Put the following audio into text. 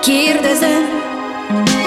kérdezem.